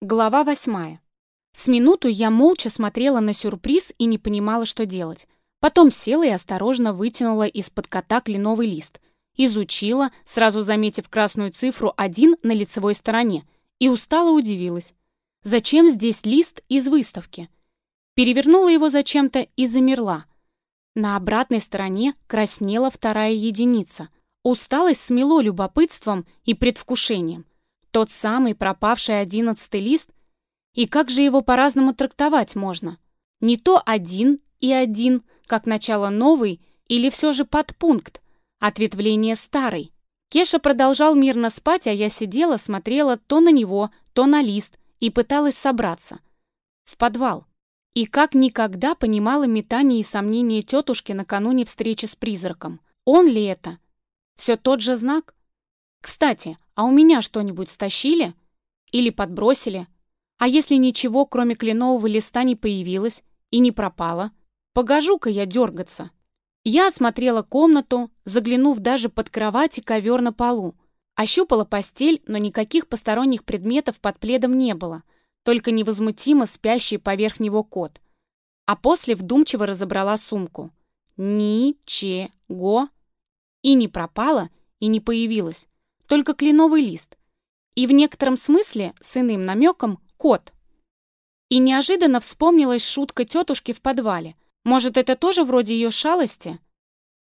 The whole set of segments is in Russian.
Глава восьмая. С минуту я молча смотрела на сюрприз и не понимала, что делать. Потом села и осторожно вытянула из-под кота кленовый лист. Изучила, сразу заметив красную цифру 1 на лицевой стороне, и устало удивилась. Зачем здесь лист из выставки? Перевернула его зачем-то и замерла. На обратной стороне краснела вторая единица. Усталость смело любопытством и предвкушением тот самый пропавший одиннадцатый лист? И как же его по-разному трактовать можно? Не то один и один, как начало новый, или все же подпункт, ответвление старый. Кеша продолжал мирно спать, а я сидела, смотрела то на него, то на лист и пыталась собраться. В подвал. И как никогда понимала метание и сомнения тетушки накануне встречи с призраком. Он ли это? Все тот же знак? Кстати, а у меня что-нибудь стащили? Или подбросили? А если ничего, кроме кленового листа, не появилось и не пропало? Погожу-ка я дергаться. Я осмотрела комнату, заглянув даже под кровать и ковер на полу. Ощупала постель, но никаких посторонних предметов под пледом не было, только невозмутимо спящий поверх него кот. А после вдумчиво разобрала сумку. Ничего. И не пропало и не появилось только кленовый лист. И в некотором смысле, с иным намеком, кот. И неожиданно вспомнилась шутка тетушки в подвале. Может, это тоже вроде ее шалости?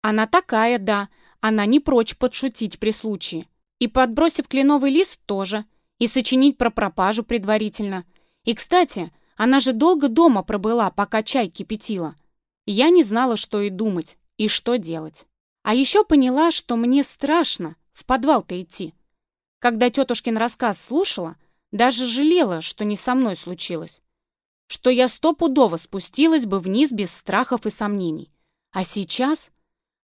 Она такая, да. Она не прочь подшутить при случае. И подбросив кленовый лист тоже. И сочинить про пропажу предварительно. И, кстати, она же долго дома пробыла, пока чай кипятила. Я не знала, что и думать, и что делать. А еще поняла, что мне страшно, в подвал-то идти. Когда тетушкин рассказ слушала, даже жалела, что не со мной случилось. Что я стопудово спустилась бы вниз без страхов и сомнений. А сейчас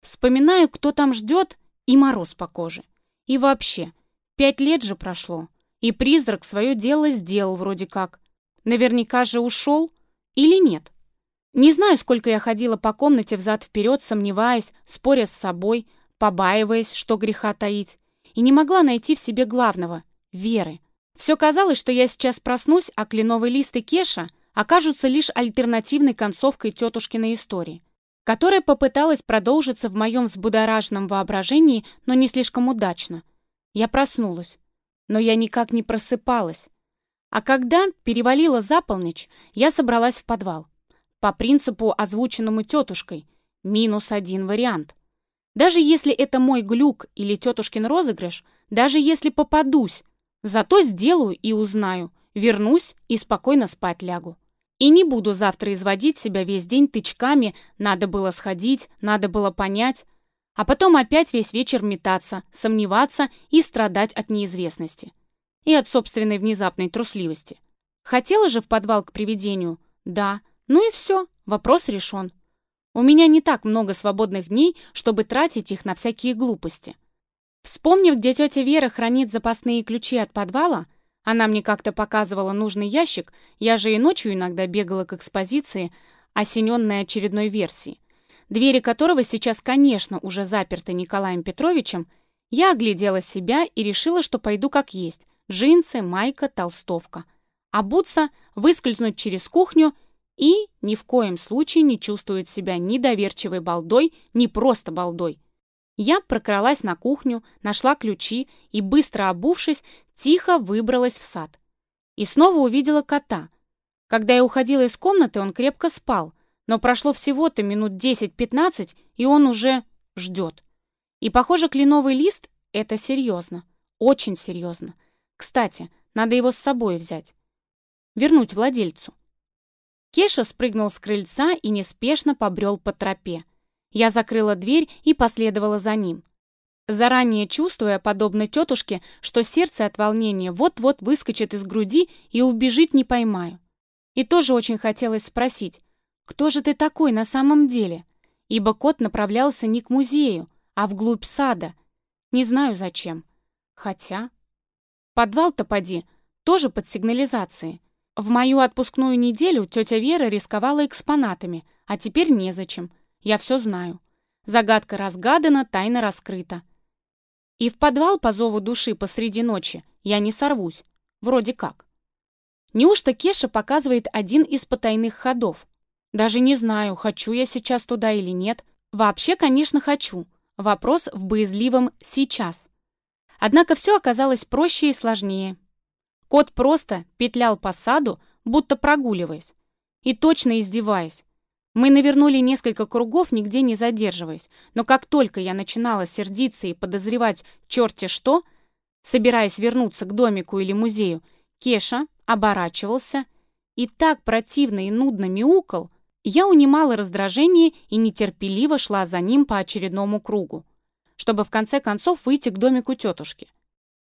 вспоминаю, кто там ждет, и мороз по коже. И вообще, пять лет же прошло, и призрак свое дело сделал вроде как. Наверняка же ушел или нет. Не знаю, сколько я ходила по комнате взад-вперед, сомневаясь, споря с собой, побаиваясь, что греха таить, и не могла найти в себе главного — веры. Все казалось, что я сейчас проснусь, а кленовые листы Кеша окажутся лишь альтернативной концовкой тетушкиной истории, которая попыталась продолжиться в моем взбудораженном воображении, но не слишком удачно. Я проснулась, но я никак не просыпалась. А когда перевалила за полночь, я собралась в подвал. По принципу, озвученному тетушкой, минус один вариант — даже если это мой глюк или тетушкин розыгрыш, даже если попадусь, зато сделаю и узнаю, вернусь и спокойно спать лягу. И не буду завтра изводить себя весь день тычками «надо было сходить», «надо было понять», а потом опять весь вечер метаться, сомневаться и страдать от неизвестности. И от собственной внезапной трусливости. Хотела же в подвал к привидению? Да. Ну и все, вопрос решен. У меня не так много свободных дней, чтобы тратить их на всякие глупости. Вспомнив, где тетя Вера хранит запасные ключи от подвала, она мне как-то показывала нужный ящик, я же и ночью иногда бегала к экспозиции, осененной очередной версии, двери которого сейчас, конечно, уже заперты Николаем Петровичем, я оглядела себя и решила, что пойду как есть. Джинсы, майка, толстовка. Обуться, выскользнуть через кухню и ни в коем случае не чувствует себя ни доверчивой балдой, ни просто балдой. Я прокралась на кухню, нашла ключи и, быстро обувшись, тихо выбралась в сад. И снова увидела кота. Когда я уходила из комнаты, он крепко спал, но прошло всего-то минут 10-15, и он уже ждет. И, похоже, кленовый лист — это серьезно, очень серьезно. Кстати, надо его с собой взять. Вернуть владельцу. Кеша спрыгнул с крыльца и неспешно побрел по тропе. Я закрыла дверь и последовала за ним. Заранее чувствуя, подобно тетушке, что сердце от волнения вот-вот выскочит из груди и убежит не поймаю. И тоже очень хотелось спросить, кто же ты такой на самом деле? Ибо кот направлялся не к музею, а вглубь сада. Не знаю зачем. Хотя... Подвал-то поди, тоже под сигнализацией. В мою отпускную неделю тетя Вера рисковала экспонатами, а теперь незачем. Я все знаю. Загадка разгадана, тайна раскрыта. И в подвал по зову души посреди ночи я не сорвусь. Вроде как. Неужто Кеша показывает один из потайных ходов? Даже не знаю, хочу я сейчас туда или нет. Вообще, конечно, хочу. Вопрос в боязливом «сейчас». Однако все оказалось проще и сложнее. Кот просто петлял по саду, будто прогуливаясь, и точно издеваясь. Мы навернули несколько кругов, нигде не задерживаясь, но как только я начинала сердиться и подозревать черти что, собираясь вернуться к домику или музею, Кеша оборачивался и так противно и нудно мяукал, я унимала раздражение и нетерпеливо шла за ним по очередному кругу, чтобы в конце концов выйти к домику тетушки.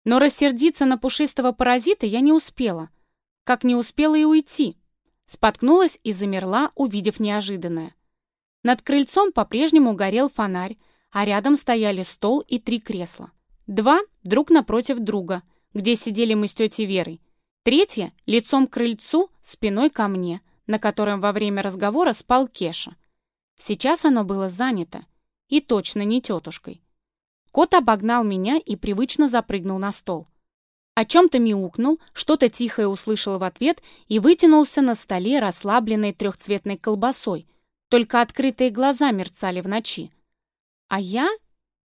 Но рассердиться на пушистого паразита я не успела, как не успела и уйти. Споткнулась и замерла, увидев неожиданное. Над крыльцом по-прежнему горел фонарь, а рядом стояли стол и три кресла. Два друг напротив друга, где сидели мы с тетей Верой. Третье — лицом к крыльцу, спиной ко мне, на котором во время разговора спал Кеша. Сейчас оно было занято. И точно не тетушкой. Кот обогнал меня и привычно запрыгнул на стол. О чем-то мяукнул, что-то тихое услышал в ответ и вытянулся на столе расслабленной трехцветной колбасой. Только открытые глаза мерцали в ночи. А я?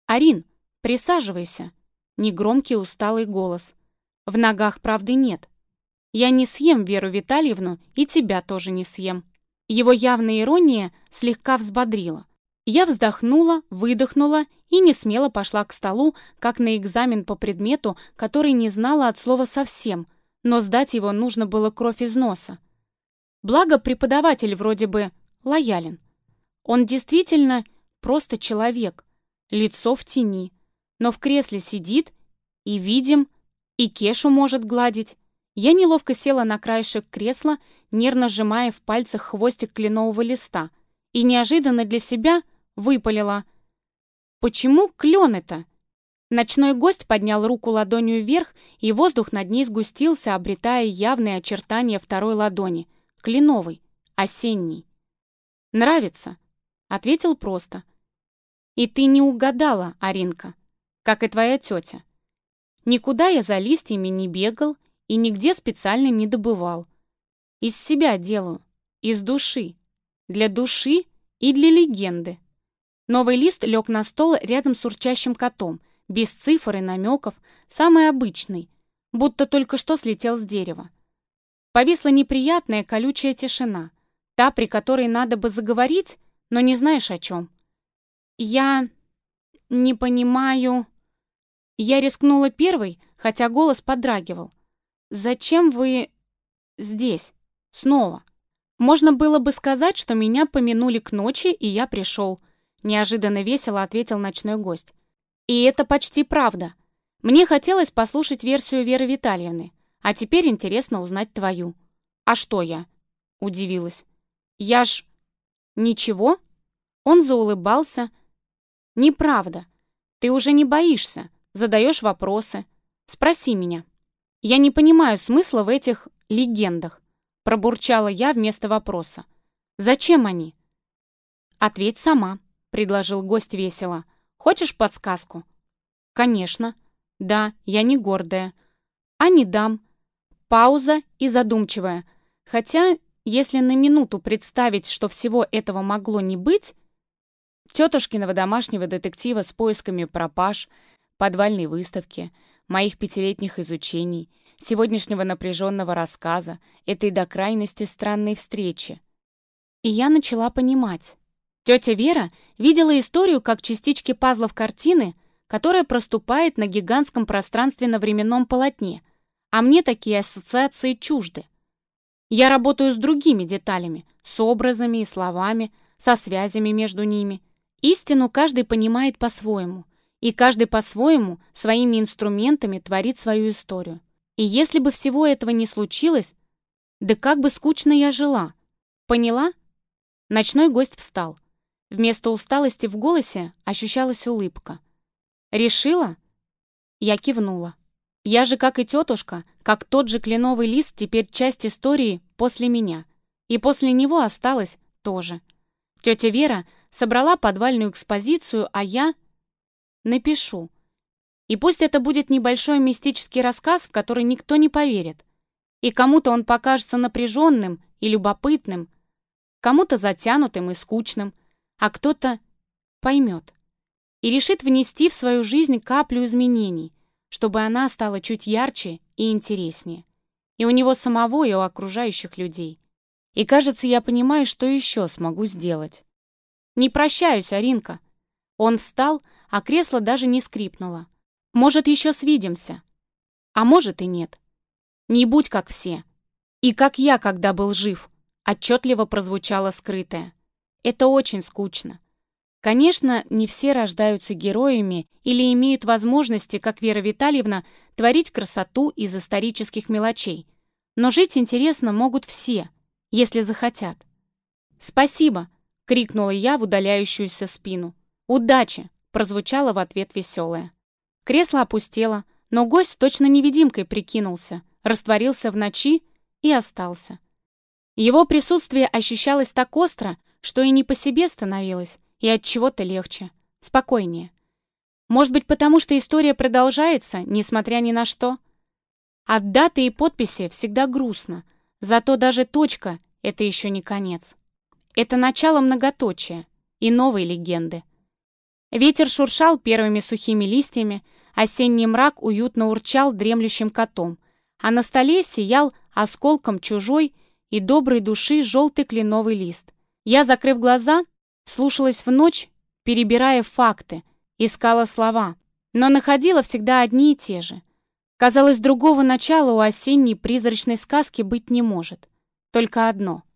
Арин, присаживайся. Негромкий усталый голос. В ногах правды нет. Я не съем Веру Витальевну и тебя тоже не съем. Его явная ирония слегка взбодрила. Я вздохнула, выдохнула и не смело пошла к столу, как на экзамен по предмету, который не знала от слова совсем, но сдать его нужно было кровь из носа. Благо преподаватель вроде бы лоялен. Он действительно просто человек, лицо в тени, но в кресле сидит и видим, и кешу может гладить. Я неловко села на краешек кресла, нервно сжимая в пальцах хвостик кленового листа, и неожиданно для себя выпалила. «Почему клен это?» Ночной гость поднял руку ладонью вверх, и воздух над ней сгустился, обретая явные очертания второй ладони, кленовый, осенний. «Нравится», — ответил просто. «И ты не угадала, Аринка, как и твоя тетя. Никуда я за листьями не бегал и нигде специально не добывал. Из себя делаю, из души, для души и для легенды». Новый лист лег на стол рядом с урчащим котом, без цифр и намеков, самый обычный, будто только что слетел с дерева. Повисла неприятная колючая тишина, та, при которой надо бы заговорить, но не знаешь о чем. «Я... не понимаю...» Я рискнула первой, хотя голос подрагивал. «Зачем вы... здесь? Снова?» Можно было бы сказать, что меня помянули к ночи, и я пришел. Неожиданно весело ответил ночной гость. И это почти правда. Мне хотелось послушать версию Веры Витальевны, а теперь интересно узнать твою. А что я? Удивилась. Я ж... Ничего? Он заулыбался. Неправда. Ты уже не боишься, задаешь вопросы. Спроси меня. Я не понимаю смысла в этих легендах, пробурчала я вместо вопроса. Зачем они? Ответь сама. — предложил гость весело. «Хочешь подсказку?» «Конечно. Да, я не гордая. А не дам». Пауза и задумчивая. Хотя, если на минуту представить, что всего этого могло не быть... Тетушкиного домашнего детектива с поисками пропаж, подвальной выставки, моих пятилетних изучений, сегодняшнего напряженного рассказа, этой до крайности странной встречи. И я начала понимать. Тетя Вера видела историю как частички пазлов картины, которая проступает на гигантском пространственно-временном полотне, а мне такие ассоциации чужды. Я работаю с другими деталями, с образами и словами, со связями между ними. Истину каждый понимает по-своему, и каждый по-своему своими инструментами творит свою историю. И если бы всего этого не случилось, да как бы скучно я жила. Поняла? Ночной гость встал. Вместо усталости в голосе ощущалась улыбка. «Решила?» Я кивнула. «Я же, как и тетушка, как тот же кленовый лист, теперь часть истории после меня. И после него осталось тоже. Тетя Вера собрала подвальную экспозицию, а я... напишу. И пусть это будет небольшой мистический рассказ, в который никто не поверит. И кому-то он покажется напряженным и любопытным, кому-то затянутым и скучным, а кто-то поймет и решит внести в свою жизнь каплю изменений, чтобы она стала чуть ярче и интереснее. И у него самого, и у окружающих людей. И кажется, я понимаю, что еще смогу сделать. Не прощаюсь, Аринка. Он встал, а кресло даже не скрипнуло. Может, еще свидимся. А может и нет. Не будь как все. И как я, когда был жив, отчетливо прозвучало скрытое. Это очень скучно. Конечно, не все рождаются героями или имеют возможности, как Вера Витальевна, творить красоту из исторических мелочей. Но жить интересно могут все, если захотят. «Спасибо!» — крикнула я в удаляющуюся спину. «Удачи!» — прозвучало в ответ веселое. Кресло опустело, но гость точно невидимкой прикинулся, растворился в ночи и остался. Его присутствие ощущалось так остро, что и не по себе становилось, и от чего-то легче, спокойнее. Может быть, потому что история продолжается, несмотря ни на что? От даты и подписи всегда грустно, зато даже точка — это еще не конец. Это начало многоточия и новой легенды. Ветер шуршал первыми сухими листьями, осенний мрак уютно урчал дремлющим котом, а на столе сиял осколком чужой и доброй души желтый кленовый лист — я, закрыв глаза, слушалась в ночь, перебирая факты, искала слова, но находила всегда одни и те же. Казалось, другого начала у осенней призрачной сказки быть не может. Только одно —